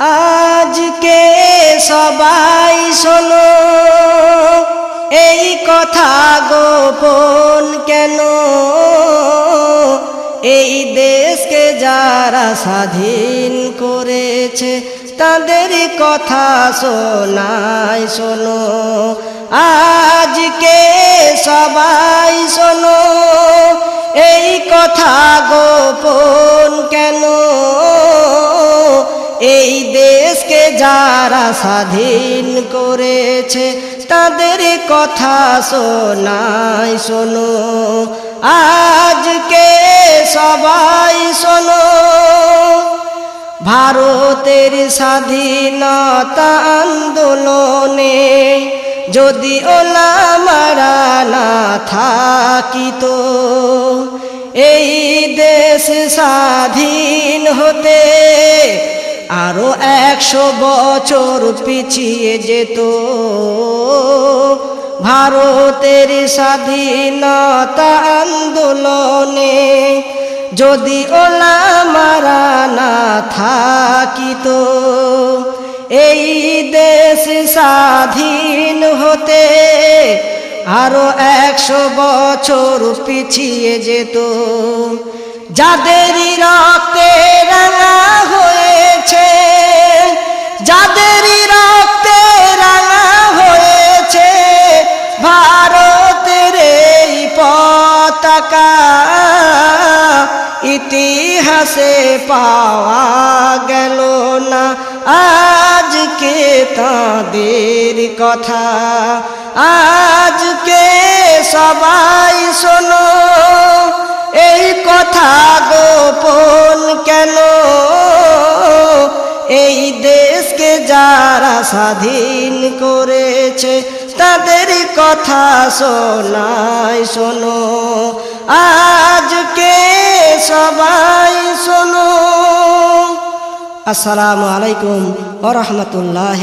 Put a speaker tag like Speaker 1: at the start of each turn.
Speaker 1: আজকে সবাই শোনো, এই কথা গোপন কেন? এই দেশকে যারা স্বাধীন করেছে, তাদের কথা শোনাই শোনো। আজকে সবাই শোনো, এই কথা গোপন কেন? এই দেশকে যারা স্বাধীন করেছে, তাদের কথা শোনাই শোনো। আজকে সবাই শোনো, ভারতের স্বাধীনতা আন্দোলনে যদি ওলামারা না থাকিত, এই দেশ স্বাধীন হতে আরও একশো বছর পিছিয়ে যেত। ভারতের স্বাধীনতা আন্দোলনে যদি ওলামারা না থাকিত, এই দেশ স্বাধীন হতে আরও একশো বছর পিছিয়ে যেত। যাদেরই রক্তে রাঙা হয়েছে, যাদেরই রক্তে রাঙা হয়েছে, ভারতের এই পতাকা ইতিহাসে পাওয়া গেল না। আজকে তাদের কথা, আজকে সবাই শোনো। যারা স্বাধীন করেছে তাদের কথা শোনাই শোনো। আজকে সবাই শোনো। আসসালামু আলাইকুম ওরহমতুল্লাহ